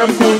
them cool